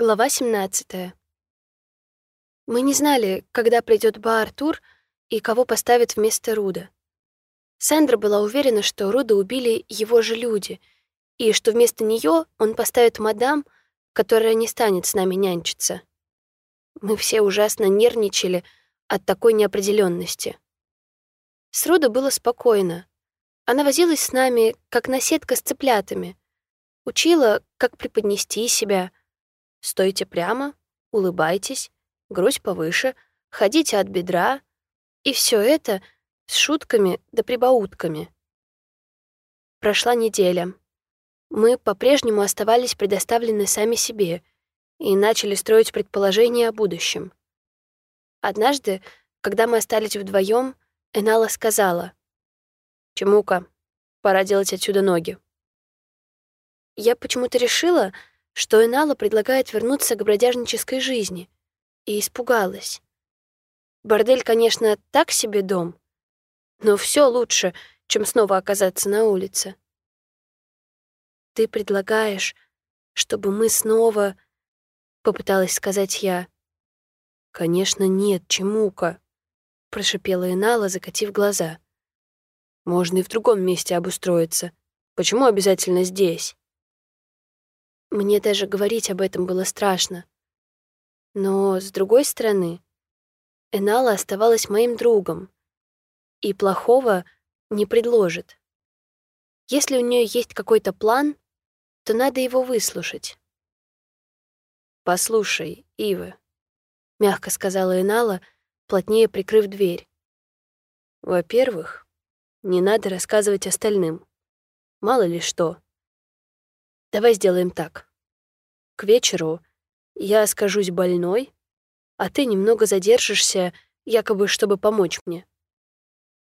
Глава 17. Мы не знали, когда придет Ба Артур и кого поставят вместо Руда. Сандра была уверена, что Руда убили его же люди, и что вместо нее он поставит мадам, которая не станет с нами нянчиться. Мы все ужасно нервничали от такой неопределенности. С Руда было спокойно. Она возилась с нами, как наседка с цыплятами, учила, как преподнести себя — Стойте прямо, улыбайтесь, грудь повыше, ходите от бедра. И все это с шутками да прибаутками. Прошла неделя. Мы по-прежнему оставались предоставлены сами себе и начали строить предположения о будущем. Однажды, когда мы остались вдвоем, Энала сказала, «Чемука, пора делать отсюда ноги». Я почему-то решила, что Энала предлагает вернуться к бродяжнической жизни, и испугалась. Бордель, конечно, так себе дом, но все лучше, чем снова оказаться на улице. «Ты предлагаешь, чтобы мы снова...» — попыталась сказать я. «Конечно, нет, Чемука», — прошипела Энала, закатив глаза. «Можно и в другом месте обустроиться. Почему обязательно здесь?» Мне даже говорить об этом было страшно. Но, с другой стороны, Энала оставалась моим другом, и плохого не предложит. Если у нее есть какой-то план, то надо его выслушать. «Послушай, Ива», — мягко сказала Энала, плотнее прикрыв дверь. «Во-первых, не надо рассказывать остальным. Мало ли что. Давай сделаем так. К вечеру я скажусь больной, а ты немного задержишься, якобы чтобы помочь мне.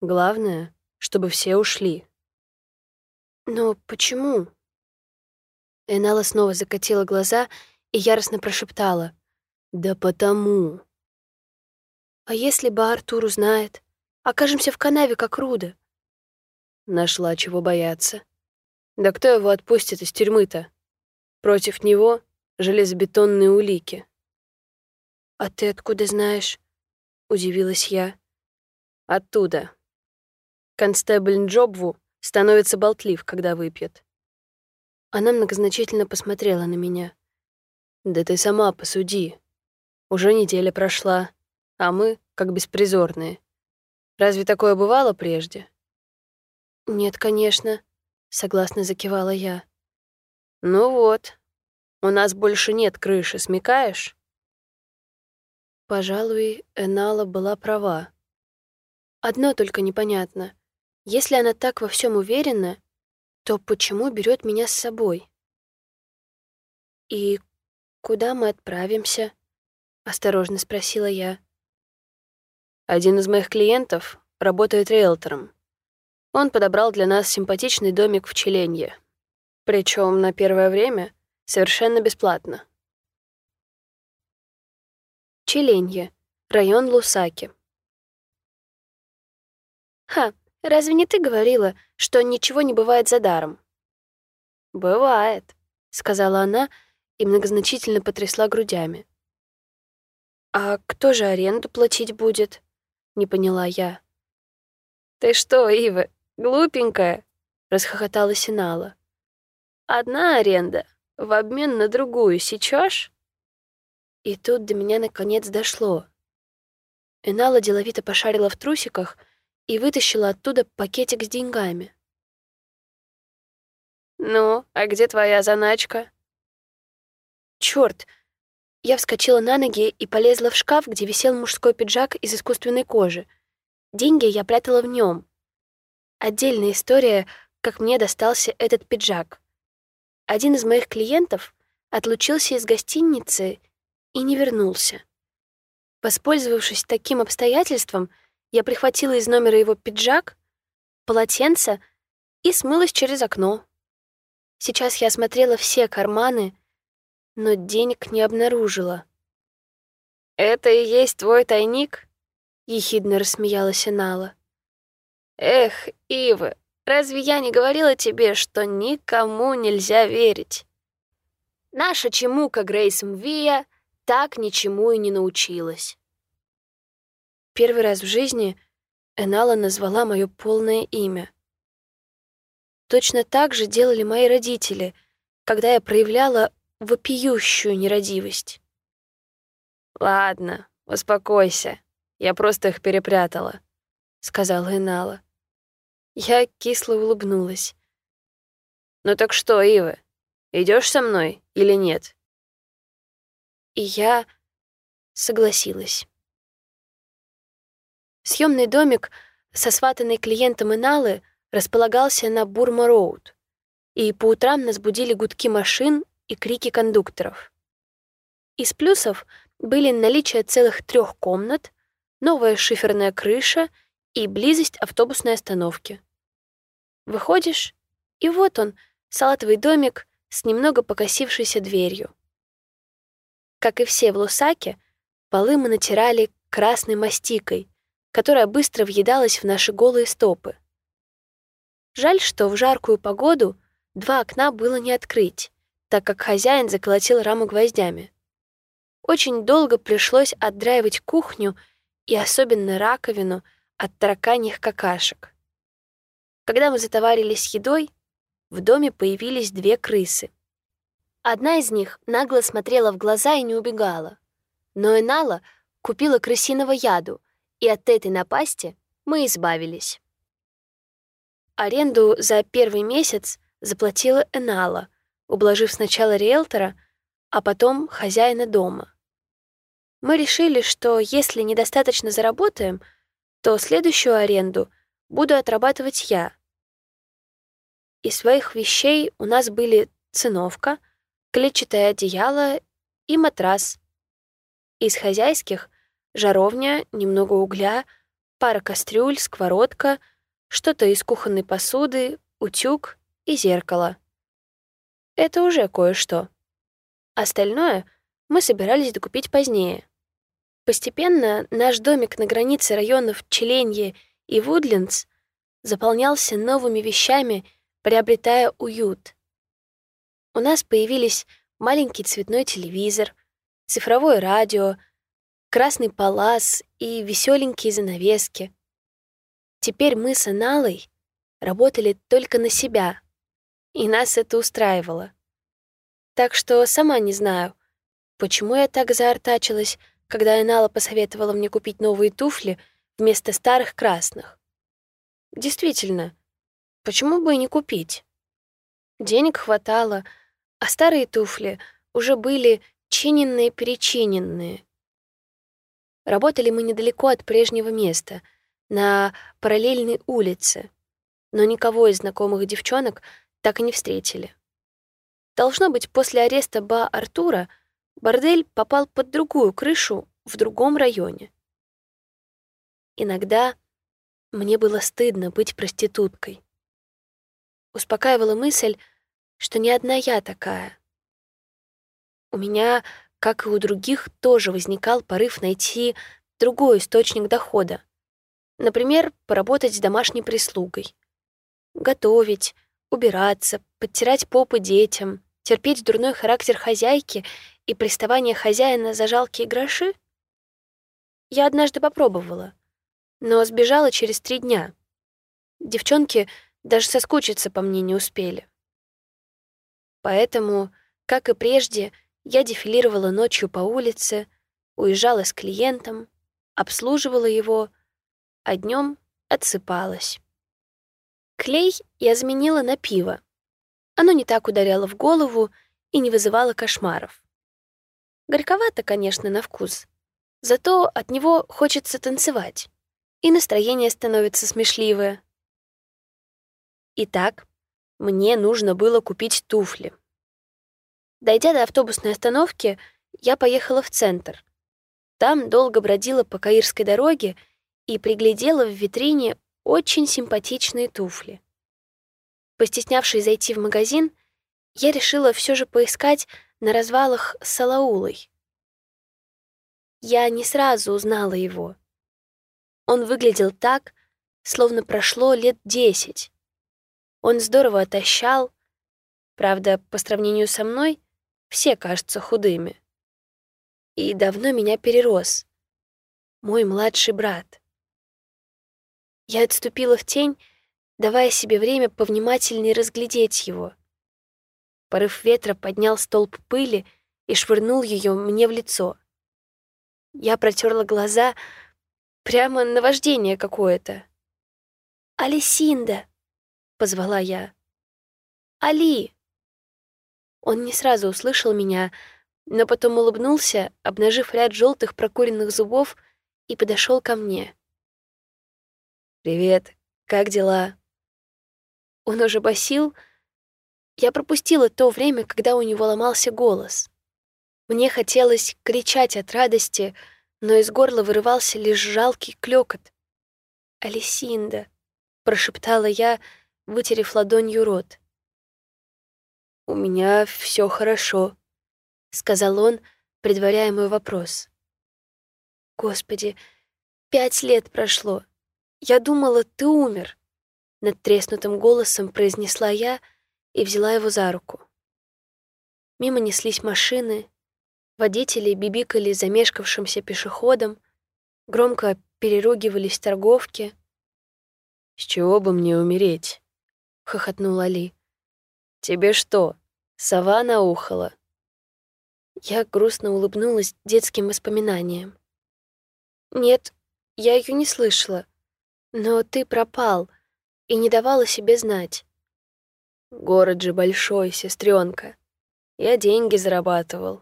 Главное, чтобы все ушли. Но почему? Энала снова закатила глаза и яростно прошептала. «Да потому». «А если бы Артур узнает? Окажемся в канаве, как Руда». Нашла чего бояться. Да кто его отпустит из тюрьмы-то? Против него железобетонные улики. «А ты откуда знаешь?» — удивилась я. «Оттуда. Констебль Джобву становится болтлив, когда выпьет». Она многозначительно посмотрела на меня. «Да ты сама посуди. Уже неделя прошла, а мы как беспризорные. Разве такое бывало прежде?» «Нет, конечно», согласно закивала я. Ну вот, у нас больше нет крыши, смекаешь? Пожалуй, Энала была права. Одно только непонятно. Если она так во всем уверена, то почему берет меня с собой? И куда мы отправимся? Осторожно спросила я. Один из моих клиентов работает риэлтором. Он подобрал для нас симпатичный домик в Челенье. Причем на первое время совершенно бесплатно. Челенье. Район Лусаки. «Ха, разве не ты говорила, что ничего не бывает за даром?» «Бывает», — сказала она и многозначительно потрясла грудями. «А кто же аренду платить будет?» — не поняла я. «Ты что, Ива, Глупенькая, расхохоталась Инала. Одна аренда в обмен на другую сейчас? И тут до меня наконец дошло. Инала деловито пошарила в трусиках и вытащила оттуда пакетик с деньгами. «Ну, а где твоя заначка?» Черт! Я вскочила на ноги и полезла в шкаф, где висел мужской пиджак из искусственной кожи. Деньги я прятала в нем. Отдельная история, как мне достался этот пиджак. Один из моих клиентов отлучился из гостиницы и не вернулся. Воспользовавшись таким обстоятельством, я прихватила из номера его пиджак, полотенце и смылась через окно. Сейчас я осмотрела все карманы, но денег не обнаружила. «Это и есть твой тайник?» — ехидно рассмеялась Энала. Эх, Ива, разве я не говорила тебе, что никому нельзя верить? Наша чемука Грейс Мвия так ничему и не научилась. Первый раз в жизни Энала назвала мое полное имя. Точно так же делали мои родители, когда я проявляла вопиющую нерадивость. «Ладно, успокойся, я просто их перепрятала», — сказала Энала. Я кисло улыбнулась. «Ну так что, Ива, идешь со мной или нет?» И я согласилась. Съемный домик, сосватанный клиентом Иналы, располагался на Бурма-Роуд, и по утрам нас будили гудки машин и крики кондукторов. Из плюсов были наличие целых трех комнат, новая шиферная крыша и близость автобусной остановки. Выходишь, и вот он, салатовый домик с немного покосившейся дверью. Как и все в Лусаке, полы мы натирали красной мастикой, которая быстро въедалась в наши голые стопы. Жаль, что в жаркую погоду два окна было не открыть, так как хозяин заколотил раму гвоздями. Очень долго пришлось отдраивать кухню и особенно раковину от тараканьих какашек. Когда мы затоварились едой, в доме появились две крысы. Одна из них нагло смотрела в глаза и не убегала. Но Энала купила крысиного яду, и от этой напасти мы избавились. Аренду за первый месяц заплатила Энала, ублажив сначала риэлтора, а потом хозяина дома. Мы решили, что если недостаточно заработаем, то следующую аренду буду отрабатывать я. Из своих вещей у нас были циновка — клетчатое одеяло и матрас. Из хозяйских — жаровня, немного угля, пара кастрюль, сковородка, что-то из кухонной посуды, утюг и зеркало. Это уже кое-что. Остальное мы собирались докупить позднее. Постепенно наш домик на границе районов Челенье и Вудлендс заполнялся новыми вещами, приобретая уют. У нас появились маленький цветной телевизор, цифровое радио, красный палас и веселенькие занавески. Теперь мы с Аналой работали только на себя, и нас это устраивало. Так что сама не знаю, почему я так заортачилась, когда Энала посоветовала мне купить новые туфли вместо старых красных. Действительно, почему бы и не купить? Денег хватало — а старые туфли уже были чиненные-перечиненные. Работали мы недалеко от прежнего места, на параллельной улице, но никого из знакомых девчонок так и не встретили. Должно быть, после ареста Ба Артура бордель попал под другую крышу в другом районе. Иногда мне было стыдно быть проституткой. Успокаивала мысль, что не одна я такая. У меня, как и у других, тоже возникал порыв найти другой источник дохода. Например, поработать с домашней прислугой. Готовить, убираться, подтирать попы детям, терпеть дурной характер хозяйки и приставание хозяина за жалкие гроши? Я однажды попробовала, но сбежала через три дня. Девчонки даже соскучиться по мне не успели. Поэтому, как и прежде, я дефилировала ночью по улице, уезжала с клиентом, обслуживала его, а днем отсыпалась. Клей я заменила на пиво. Оно не так ударяло в голову и не вызывало кошмаров. Горьковато, конечно, на вкус, зато от него хочется танцевать, и настроение становится смешливое. Итак, мне нужно было купить туфли. Дойдя до автобусной остановки, я поехала в центр. Там долго бродила по Каирской дороге и приглядела в витрине очень симпатичные туфли. Постеснявшись зайти в магазин, я решила все же поискать на развалах Салаулой. Я не сразу узнала его. Он выглядел так, словно прошло лет десять. Он здорово отощал. Правда, по сравнению со мной, все кажутся худыми. И давно меня перерос. Мой младший брат. Я отступила в тень, давая себе время повнимательнее разглядеть его. Порыв ветра поднял столб пыли и швырнул ее мне в лицо. Я протерла глаза, прямо наваждение какое-то. «Алисинда!» — позвала я. «Али!» Он не сразу услышал меня, но потом улыбнулся, обнажив ряд желтых прокуренных зубов, и подошел ко мне. «Привет, как дела?» Он уже басил. Я пропустила то время, когда у него ломался голос. Мне хотелось кричать от радости, но из горла вырывался лишь жалкий клёкот. «Алисинда», — прошептала я, вытерев ладонью рот. «У меня все хорошо», — сказал он, предваряя мой вопрос. «Господи, пять лет прошло. Я думала, ты умер», — над треснутым голосом произнесла я и взяла его за руку. Мимо неслись машины, водители бибикали замешкавшимся пешеходом, громко переругивались торговки. «С чего бы мне умереть?» — хохотнул Али. «Тебе что, сова наухала?» Я грустно улыбнулась детским воспоминаниям. «Нет, я ее не слышала. Но ты пропал и не давала себе знать. Город же большой, сестренка. Я деньги зарабатывал.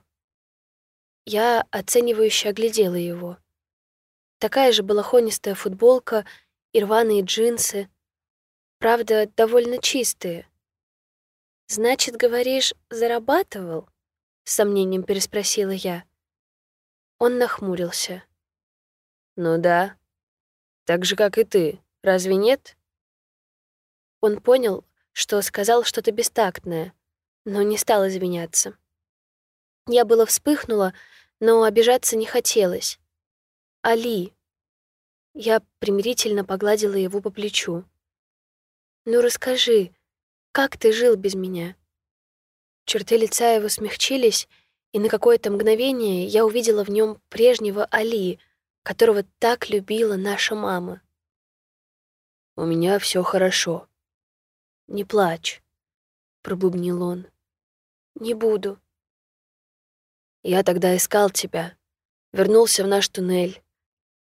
Я оценивающе оглядела его. Такая же балахонистая футболка и рваные джинсы. Правда, довольно чистые. «Значит, говоришь, зарабатывал?» — с сомнением переспросила я. Он нахмурился. «Ну да. Так же, как и ты. Разве нет?» Он понял, что сказал что-то бестактное, но не стал извиняться. Я было вспыхнула, но обижаться не хотелось. «Али!» Я примирительно погладила его по плечу. «Ну расскажи, как ты жил без меня?» Черты лица его смягчились, и на какое-то мгновение я увидела в нем прежнего Али, которого так любила наша мама. «У меня все хорошо. Не плачь», — пробубнил он. «Не буду». Я тогда искал тебя, вернулся в наш туннель,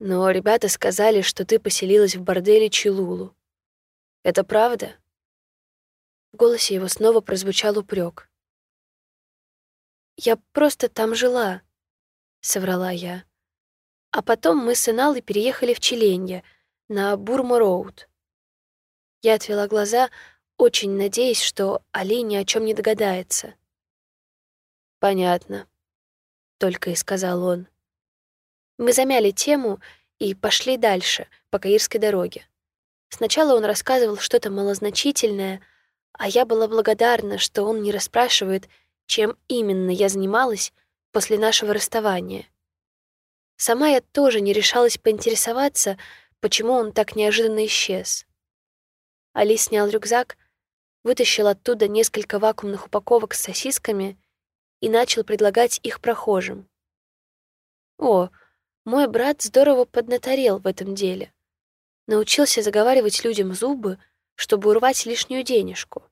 но ребята сказали, что ты поселилась в борделе Чилулу. Это правда?» В голосе его снова прозвучал упрек. «Я просто там жила», — соврала я. А потом мы с Иналой переехали в Челенье, на Бурмо-Роуд. Я отвела глаза, очень надеясь, что Али ни о чем не догадается. «Понятно», — только и сказал он. Мы замяли тему и пошли дальше, по Каирской дороге. Сначала он рассказывал что-то малозначительное, а я была благодарна, что он не расспрашивает, чем именно я занималась после нашего расставания. Сама я тоже не решалась поинтересоваться, почему он так неожиданно исчез. Али снял рюкзак, вытащил оттуда несколько вакуумных упаковок с сосисками и начал предлагать их прохожим. О, мой брат здорово поднаторел в этом деле. Научился заговаривать людям зубы, чтобы урвать лишнюю денежку.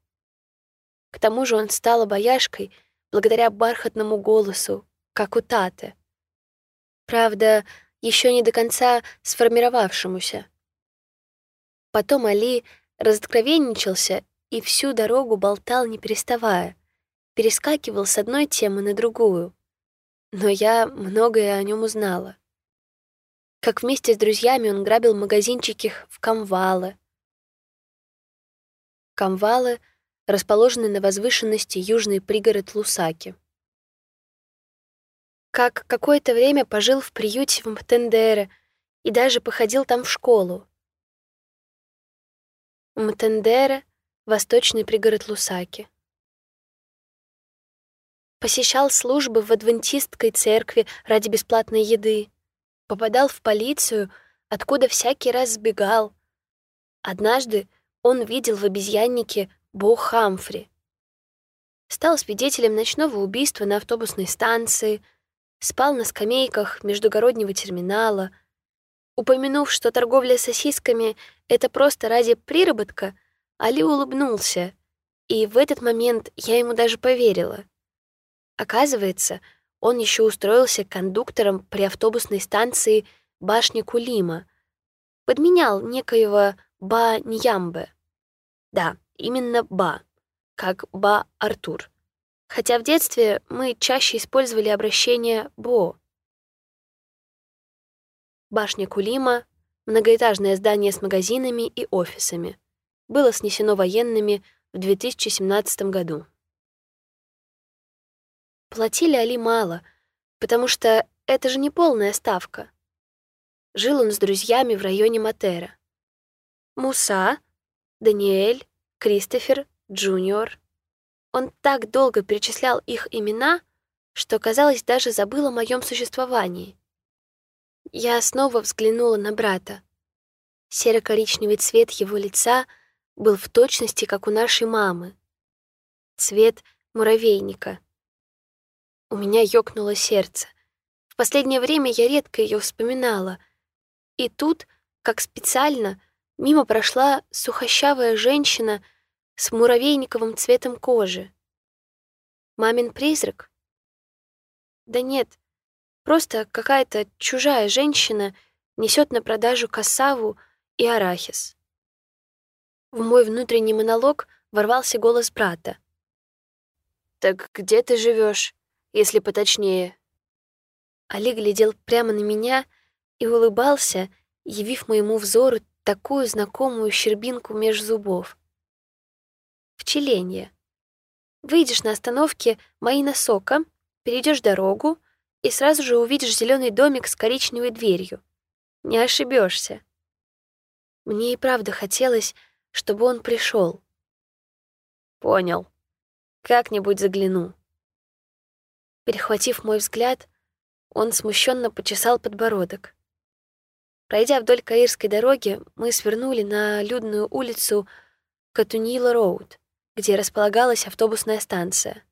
К тому же он стал обаяшкой — благодаря бархатному голосу, как у Таты. Правда, еще не до конца сформировавшемуся. Потом Али разоткровенничался и всю дорогу болтал, не переставая, перескакивал с одной темы на другую. Но я многое о нем узнала. Как вместе с друзьями он грабил магазинчики в Камвалы. Камвалы — расположенный на возвышенности южный пригород Лусаки. Как какое-то время пожил в приюте в Мтендере и даже походил там в школу. Мтендере — восточный пригород Лусаки. Посещал службы в адвентистской церкви ради бесплатной еды. Попадал в полицию, откуда всякий раз сбегал. Однажды он видел в обезьяннике Бо Хамфри. стал свидетелем ночного убийства на автобусной станции, спал на скамейках междугороднего терминала. Упомянув, что торговля сосисками — это просто ради приработка, Али улыбнулся, и в этот момент я ему даже поверила. Оказывается, он еще устроился кондуктором при автобусной станции Башни Кулима, подменял некоего Ба Ньямбе. Да, именно Ба, как Ба Артур. Хотя в детстве мы чаще использовали обращение Бо. Башня Кулима — многоэтажное здание с магазинами и офисами. Было снесено военными в 2017 году. Платили Али мало, потому что это же не полная ставка. Жил он с друзьями в районе Матера. Муса, Даниэль, Кристофер, Джуниор. Он так долго перечислял их имена, что, казалось, даже забыл о моем существовании. Я снова взглянула на брата. Серо-коричневый цвет его лица был в точности, как у нашей мамы. Цвет муравейника. У меня ёкнуло сердце. В последнее время я редко ее вспоминала. И тут, как специально, Мимо прошла сухощавая женщина с муравейниковым цветом кожи. Мамин призрак? Да нет, просто какая-то чужая женщина несет на продажу кассаву и арахис. В мой внутренний монолог ворвался голос брата. «Так где ты живешь, если поточнее?» Али глядел прямо на меня и улыбался, явив моему взору такую знакомую щербинку меж зубов. Вчеление. Выйдешь на остановке Маина Сока, перейдешь дорогу и сразу же увидишь зеленый домик с коричневой дверью. Не ошибешься. Мне и правда хотелось, чтобы он пришел. Понял. Как-нибудь загляну. Перехватив мой взгляд, он смущенно почесал подбородок. Пройдя вдоль Каирской дороги, мы свернули на людную улицу Катунила-Роуд, где располагалась автобусная станция.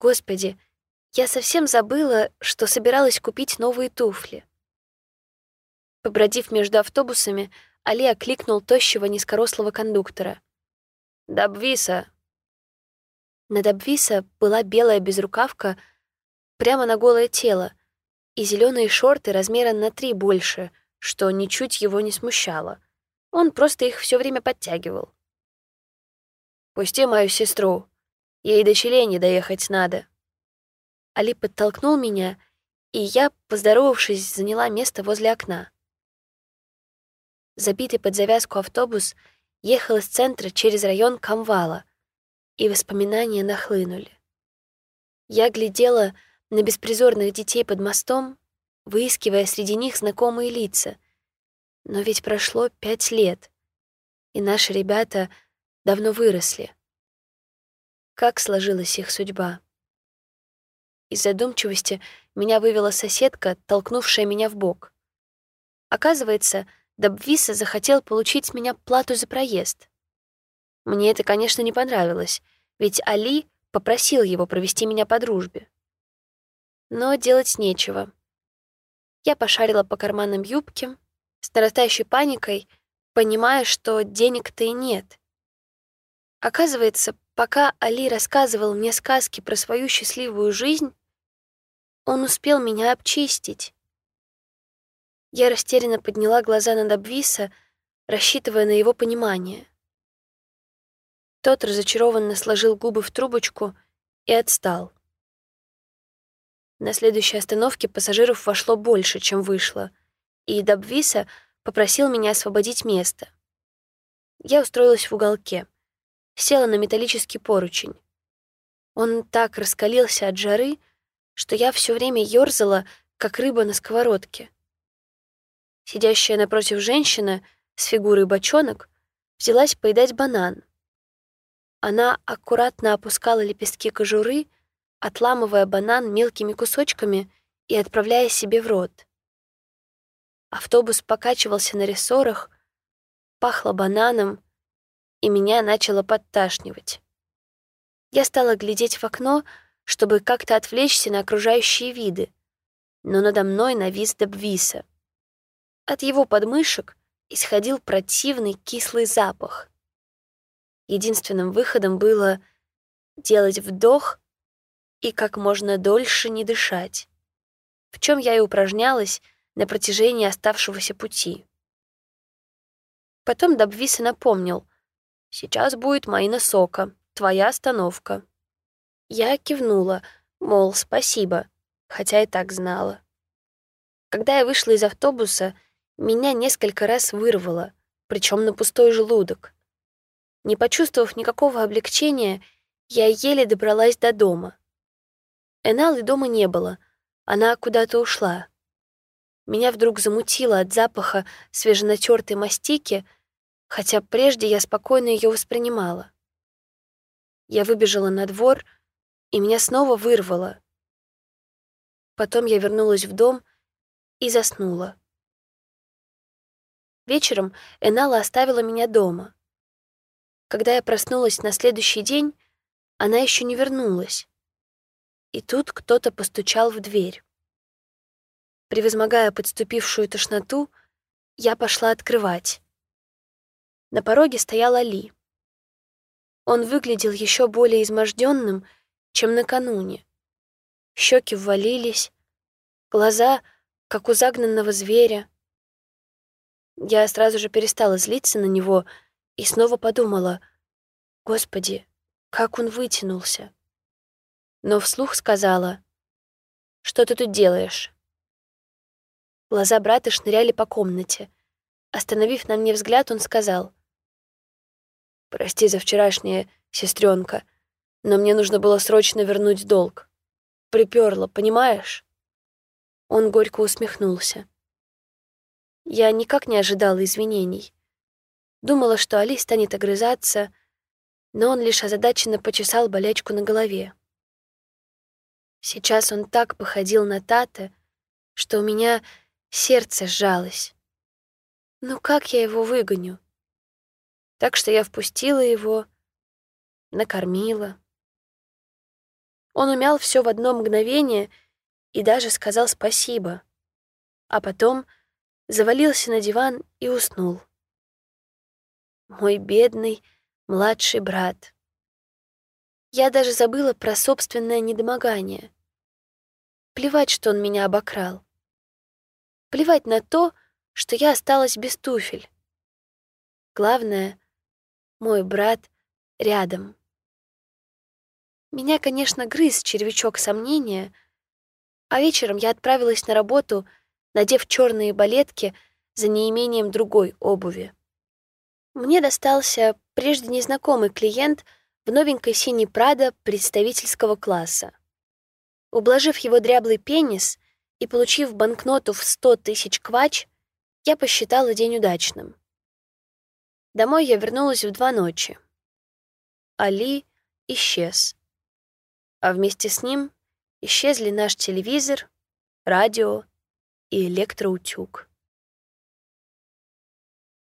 Господи, я совсем забыла, что собиралась купить новые туфли. Побродив между автобусами, Али окликнул тощего низкорослого кондуктора. «Дабвиса!» На Дабвиса была белая безрукавка прямо на голое тело, и зеленые шорты размера на три больше, что ничуть его не смущало. Он просто их все время подтягивал. «Пусти мою сестру. Ей до Челени доехать надо». Али подтолкнул меня, и я, поздоровавшись, заняла место возле окна. Забитый под завязку автобус ехал из центра через район Камвала, и воспоминания нахлынули. Я глядела на беспризорных детей под мостом, выискивая среди них знакомые лица. Но ведь прошло пять лет, и наши ребята давно выросли. Как сложилась их судьба? Из задумчивости меня вывела соседка, толкнувшая меня в бок. Оказывается, Дабвиса захотел получить с меня плату за проезд. Мне это, конечно, не понравилось, ведь Али попросил его провести меня по дружбе но делать нечего. Я пошарила по карманам юбки, с нарастающей паникой, понимая, что денег-то и нет. Оказывается, пока Али рассказывал мне сказки про свою счастливую жизнь, он успел меня обчистить. Я растерянно подняла глаза на Добвиса, рассчитывая на его понимание. Тот разочарованно сложил губы в трубочку и отстал. На следующей остановке пассажиров вошло больше, чем вышло, и Дабвиса попросил меня освободить место. Я устроилась в уголке, села на металлический поручень. Он так раскалился от жары, что я все время ёрзала, как рыба на сковородке. Сидящая напротив женщина с фигурой бочонок взялась поедать банан. Она аккуратно опускала лепестки кожуры, отламывая банан мелкими кусочками и отправляя себе в рот. Автобус покачивался на рессорах, пахло бананом, и меня начало подташнивать. Я стала глядеть в окно, чтобы как-то отвлечься на окружающие виды, но надо мной навис Добвиса. От его подмышек исходил противный кислый запах. Единственным выходом было делать вдох и как можно дольше не дышать, в чем я и упражнялась на протяжении оставшегося пути. Потом Добвиса напомнил, «Сейчас будет Маина Сока, твоя остановка». Я кивнула, мол, спасибо, хотя и так знала. Когда я вышла из автобуса, меня несколько раз вырвало, причем на пустой желудок. Не почувствовав никакого облегчения, я еле добралась до дома. Эналы дома не было, она куда-то ушла. Меня вдруг замутило от запаха свеженатертой мастики, хотя прежде я спокойно ее воспринимала. Я выбежала на двор, и меня снова вырвало. Потом я вернулась в дом и заснула. Вечером Энала оставила меня дома. Когда я проснулась на следующий день, она еще не вернулась. И тут кто-то постучал в дверь. Превозмогая подступившую тошноту, я пошла открывать. На пороге стоял Али. Он выглядел еще более изможденным, чем накануне. Щеки ввалились, глаза, как у загнанного зверя, я сразу же перестала злиться на него и снова подумала, «Господи, как он вытянулся!» Но вслух сказала, «Что ты тут делаешь?» Глаза брата шныряли по комнате. Остановив на мне взгляд, он сказал, «Прости за вчерашнее, сестренка, но мне нужно было срочно вернуть долг. Приперло, понимаешь?» Он горько усмехнулся. Я никак не ожидала извинений. Думала, что Али станет огрызаться, но он лишь озадаченно почесал болячку на голове. Сейчас он так походил на Тата, что у меня сердце сжалось. Ну как я его выгоню? Так что я впустила его, накормила. Он умял все в одно мгновение и даже сказал спасибо. А потом — завалился на диван и уснул. Мой бедный младший брат. Я даже забыла про собственное недомогание. Плевать, что он меня обокрал. Плевать на то, что я осталась без туфель. Главное, мой брат рядом. Меня, конечно, грыз червячок сомнения, а вечером я отправилась на работу — надев черные балетки за неимением другой обуви. Мне достался прежде незнакомый клиент в новенькой синей Прадо представительского класса. Ублажив его дряблый пенис и получив банкноту в сто тысяч квач, я посчитала день удачным. Домой я вернулась в два ночи. Али исчез. А вместе с ним исчезли наш телевизор, радио и электроутюг.